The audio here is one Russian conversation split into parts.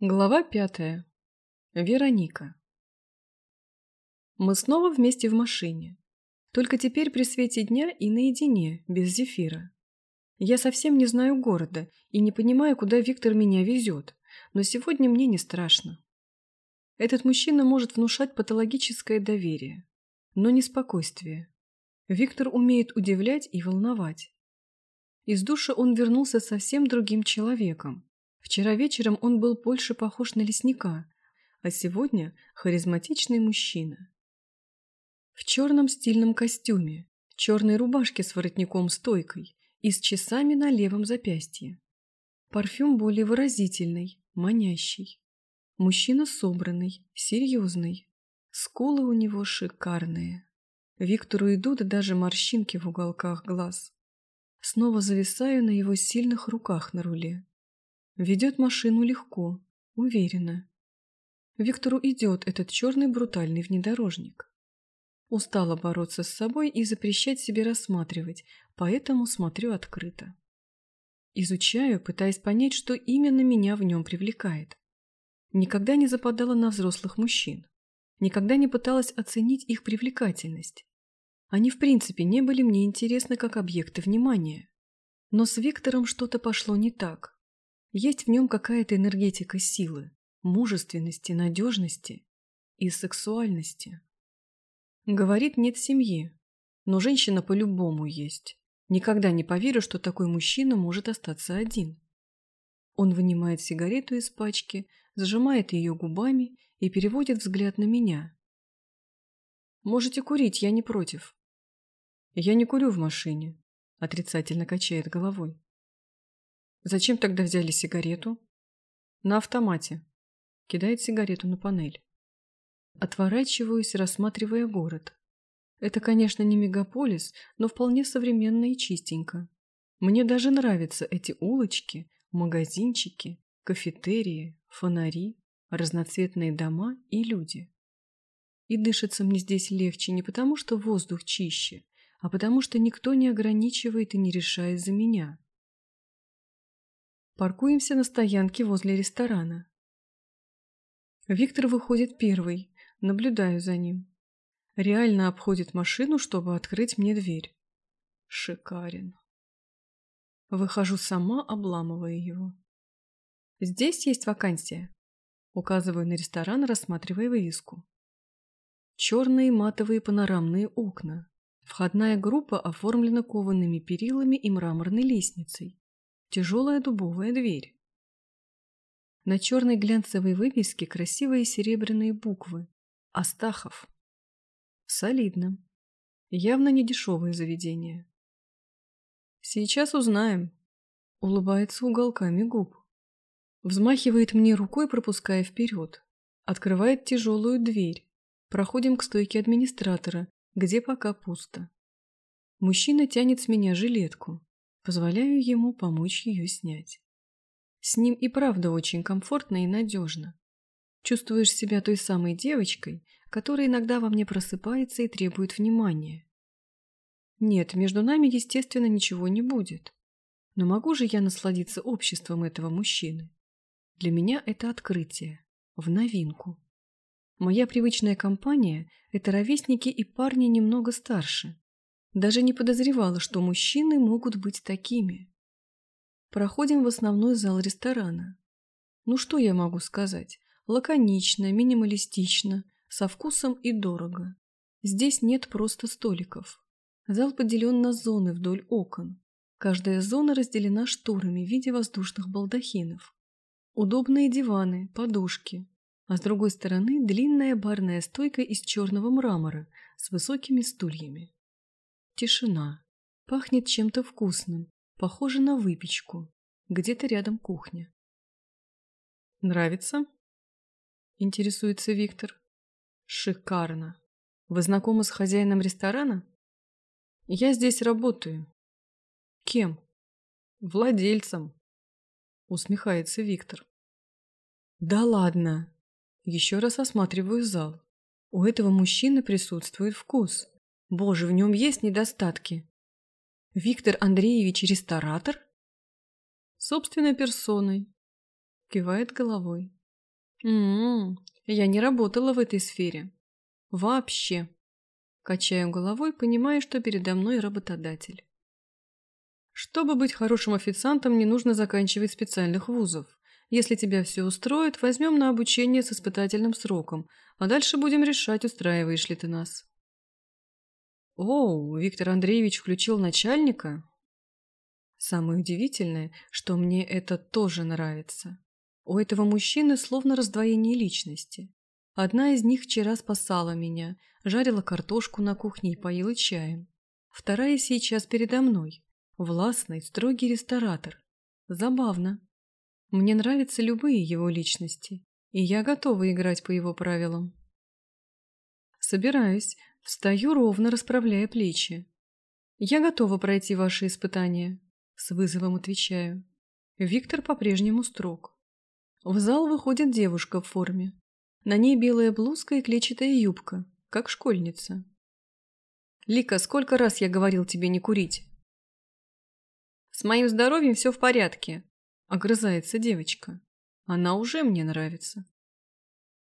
Глава пятая. Вероника. Мы снова вместе в машине. Только теперь при свете дня и наедине, без зефира. Я совсем не знаю города и не понимаю, куда Виктор меня везет, но сегодня мне не страшно. Этот мужчина может внушать патологическое доверие, но не спокойствие. Виктор умеет удивлять и волновать. Из душа он вернулся совсем другим человеком Вчера вечером он был больше похож на лесника, а сегодня харизматичный мужчина. В черном стильном костюме, черной рубашке с воротником-стойкой и с часами на левом запястье. Парфюм более выразительный, манящий. Мужчина собранный, серьезный. Скулы у него шикарные. Виктору идут даже морщинки в уголках глаз. Снова зависаю на его сильных руках на руле. Ведет машину легко, уверенно. Виктору идет этот черный брутальный внедорожник. Устала бороться с собой и запрещать себе рассматривать, поэтому смотрю открыто. Изучаю, пытаясь понять, что именно меня в нем привлекает. Никогда не западала на взрослых мужчин. Никогда не пыталась оценить их привлекательность. Они в принципе не были мне интересны как объекты внимания. Но с Виктором что-то пошло не так. Есть в нем какая-то энергетика силы, мужественности, надежности и сексуальности. Говорит, нет семьи, но женщина по-любому есть. Никогда не поверю, что такой мужчина может остаться один. Он вынимает сигарету из пачки, зажимает ее губами и переводит взгляд на меня. «Можете курить, я не против». «Я не курю в машине», – отрицательно качает головой. Зачем тогда взяли сигарету? На автомате. Кидает сигарету на панель. Отворачиваюсь, рассматривая город. Это, конечно, не мегаполис, но вполне современно и чистенько. Мне даже нравятся эти улочки, магазинчики, кафетерии, фонари, разноцветные дома и люди. И дышится мне здесь легче не потому, что воздух чище, а потому что никто не ограничивает и не решает за меня. Паркуемся на стоянке возле ресторана. Виктор выходит первый, наблюдаю за ним. Реально обходит машину, чтобы открыть мне дверь. Шикарен. Выхожу сама, обламывая его. Здесь есть вакансия. Указываю на ресторан, рассматривая вывеску. Черные матовые панорамные окна. Входная группа оформлена коваными перилами и мраморной лестницей. Тяжелая дубовая дверь. На черной глянцевой вывеске красивые серебряные буквы. Астахов. Солидно. Явно не дешевое заведение. Сейчас узнаем. Улыбается уголками губ. Взмахивает мне рукой, пропуская вперед. Открывает тяжелую дверь. Проходим к стойке администратора, где пока пусто. Мужчина тянет с меня жилетку. Позволяю ему помочь ее снять. С ним и правда очень комфортно и надежно. Чувствуешь себя той самой девочкой, которая иногда во мне просыпается и требует внимания. Нет, между нами, естественно, ничего не будет. Но могу же я насладиться обществом этого мужчины? Для меня это открытие, в новинку. Моя привычная компания – это ровесники и парни немного старше, даже не подозревала, что мужчины могут быть такими. Проходим в основной зал ресторана. Ну что я могу сказать? Лаконично, минималистично, со вкусом и дорого. Здесь нет просто столиков. Зал поделен на зоны вдоль окон. Каждая зона разделена шторами в виде воздушных балдахинов. Удобные диваны, подушки. А с другой стороны длинная барная стойка из черного мрамора с высокими стульями. Тишина. Пахнет чем-то вкусным, похоже на выпечку. Где-то рядом кухня. «Нравится?» – интересуется Виктор. «Шикарно. Вы знакомы с хозяином ресторана?» «Я здесь работаю». «Кем?» «Владельцем», – усмехается Виктор. «Да ладно!» Еще раз осматриваю зал. У этого мужчины присутствует вкус. Боже, в нем есть недостатки. Виктор Андреевич ресторатор? Собственной персоной. Кивает головой. М-м, я не работала в этой сфере. Вообще. Качаю головой, понимая, что передо мной работодатель. Чтобы быть хорошим официантом, не нужно заканчивать специальных вузов. Если тебя все устроит, возьмем на обучение с испытательным сроком, а дальше будем решать, устраиваешь ли ты нас. О, Виктор Андреевич включил начальника? Самое удивительное, что мне это тоже нравится. У этого мужчины словно раздвоение личности. Одна из них вчера спасала меня, жарила картошку на кухне и поила чаем. Вторая сейчас передо мной. Властный, строгий ресторатор. Забавно. Мне нравятся любые его личности, и я готова играть по его правилам. Собираюсь, встаю ровно, расправляя плечи. Я готова пройти ваши испытания, с вызовом отвечаю. Виктор по-прежнему строг. В зал выходит девушка в форме. На ней белая блузка и клетчатая юбка, как школьница. «Лика, сколько раз я говорил тебе не курить?» «С моим здоровьем все в порядке», — огрызается девочка. «Она уже мне нравится».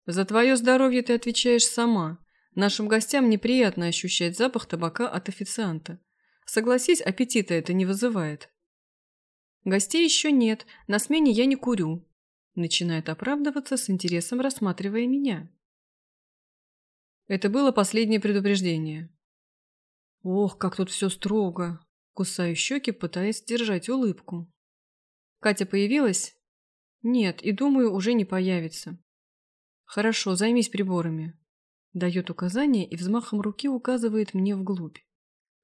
«За твое здоровье ты отвечаешь сама. Нашим гостям неприятно ощущать запах табака от официанта. Согласись, аппетита это не вызывает». «Гостей еще нет, на смене я не курю», Начинает оправдываться с интересом, рассматривая меня. Это было последнее предупреждение. Ох, как тут все строго. Кусаю щеки, пытаясь сдержать улыбку. Катя появилась? Нет, и думаю, уже не появится. Хорошо, займись приборами. Дает указание и взмахом руки указывает мне вглубь.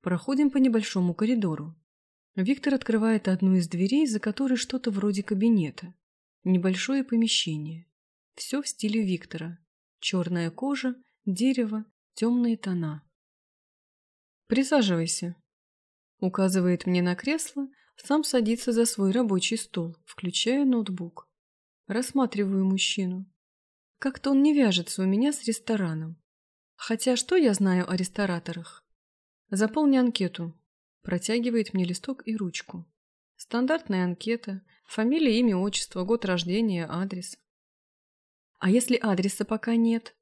Проходим по небольшому коридору. Виктор открывает одну из дверей, за которой что-то вроде кабинета. Небольшое помещение. Все в стиле Виктора. Черная кожа, дерево, темные тона. «Присаживайся», — указывает мне на кресло, сам садится за свой рабочий стол, включая ноутбук. Рассматриваю мужчину. Как-то он не вяжется у меня с рестораном. Хотя что я знаю о рестораторах? Заполни анкету. Протягивает мне листок и ручку. Стандартная анкета, фамилия, имя, отчество, год рождения, адрес. А если адреса пока нет?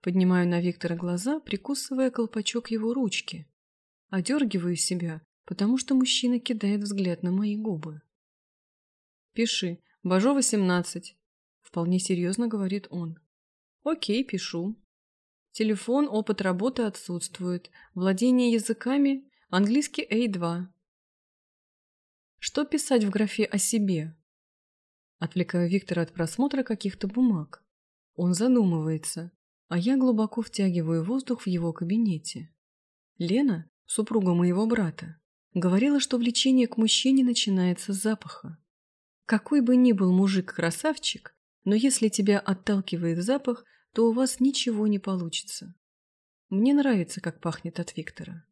Поднимаю на Виктора глаза, прикусывая колпачок его ручки. Одергиваю себя, потому что мужчина кидает взгляд на мои губы. «Пиши. Бажова, 17», — вполне серьезно говорит он. «Окей, пишу. Телефон, опыт работы отсутствует. Владение языками, английский A2. Что писать в графе о себе? Отвлекаю Виктора от просмотра каких-то бумаг. Он задумывается, а я глубоко втягиваю воздух в его кабинете. Лена, супруга моего брата, говорила, что влечение к мужчине начинается с запаха. Какой бы ни был мужик красавчик, но если тебя отталкивает запах, то у вас ничего не получится. Мне нравится, как пахнет от Виктора.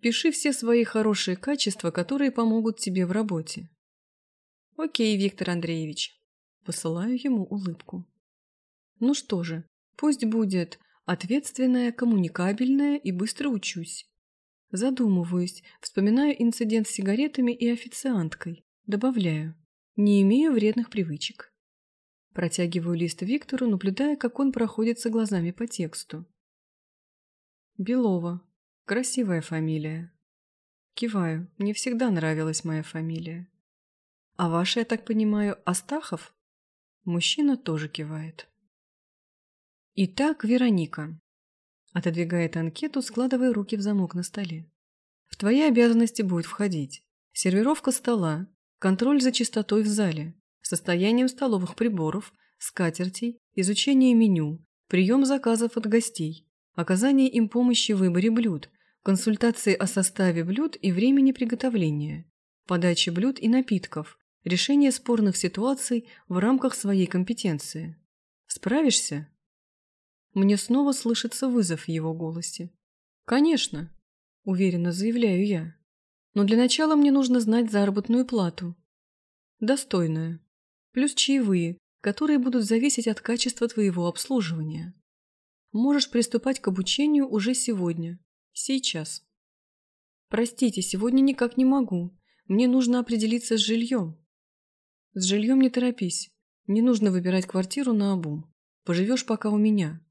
Пиши все свои хорошие качества, которые помогут тебе в работе. Окей, Виктор Андреевич. Посылаю ему улыбку. Ну что же, пусть будет ответственная, коммуникабельная и быстро учусь. Задумываюсь, вспоминаю инцидент с сигаретами и официанткой. Добавляю. Не имею вредных привычек. Протягиваю лист Виктору, наблюдая, как он проходится глазами по тексту. Белова, Красивая фамилия. Киваю. Мне всегда нравилась моя фамилия. А ваша, я так понимаю, Астахов? Мужчина тоже кивает. Итак, Вероника. Отодвигает анкету, складывая руки в замок на столе. В твои обязанности будет входить сервировка стола, контроль за чистотой в зале, состоянием столовых приборов, скатертей, изучение меню, прием заказов от гостей, оказание им помощи в выборе блюд, консультации о составе блюд и времени приготовления, подаче блюд и напитков, решение спорных ситуаций в рамках своей компетенции. Справишься? Мне снова слышится вызов в его голосе. Конечно, уверенно заявляю я. Но для начала мне нужно знать заработную плату. Достойную. Плюс чаевые, которые будут зависеть от качества твоего обслуживания. Можешь приступать к обучению уже сегодня, Сейчас. Простите, сегодня никак не могу. Мне нужно определиться с жильем. С жильем не торопись. Не нужно выбирать квартиру на обум. Поживешь пока у меня.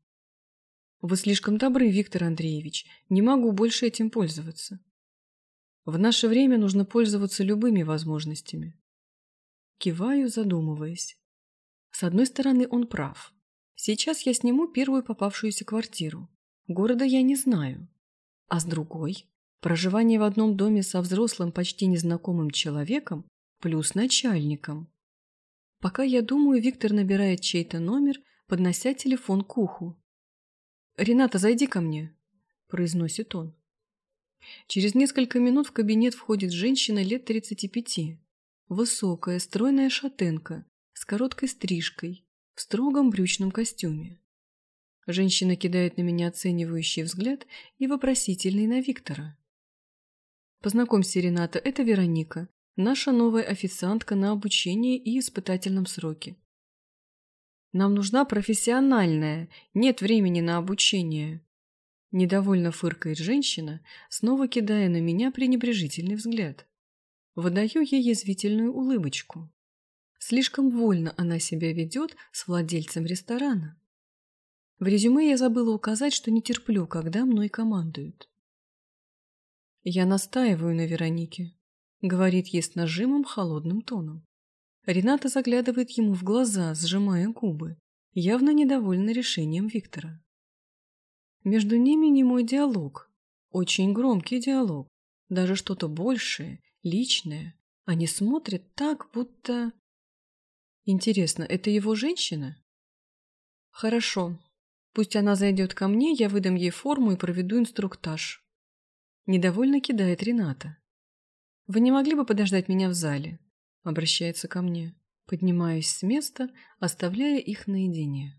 Вы слишком добры, Виктор Андреевич. Не могу больше этим пользоваться. В наше время нужно пользоваться любыми возможностями. Киваю, задумываясь. С одной стороны, он прав. Сейчас я сниму первую попавшуюся квартиру. Города я не знаю. А с другой, проживание в одном доме со взрослым, почти незнакомым человеком плюс начальником. Пока я думаю, Виктор набирает чей-то номер, поднося телефон к уху. «Рената, зайди ко мне», – произносит он. Через несколько минут в кабинет входит женщина лет 35. Высокая, стройная шатенка, с короткой стрижкой, в строгом брючном костюме. Женщина кидает на меня оценивающий взгляд и вопросительный на Виктора. «Познакомься, Рената, это Вероника, наша новая официантка на обучении и испытательном сроке. Нам нужна профессиональная, нет времени на обучение. Недовольно фыркает женщина, снова кидая на меня пренебрежительный взгляд. Выдаю ей язвительную улыбочку. Слишком вольно она себя ведет с владельцем ресторана. В резюме я забыла указать, что не терплю, когда мной командуют. Я настаиваю на Веронике, говорит ей с нажимом холодным тоном. Рената заглядывает ему в глаза, сжимая губы, явно недовольна решением Виктора. Между ними не мой диалог, очень громкий диалог, даже что-то большее, личное. Они смотрят так, будто... Интересно, это его женщина? Хорошо. Пусть она зайдет ко мне, я выдам ей форму и проведу инструктаж. Недовольно кидает Рената. Вы не могли бы подождать меня в зале? Обращается ко мне. Поднимаюсь с места, оставляя их наедине.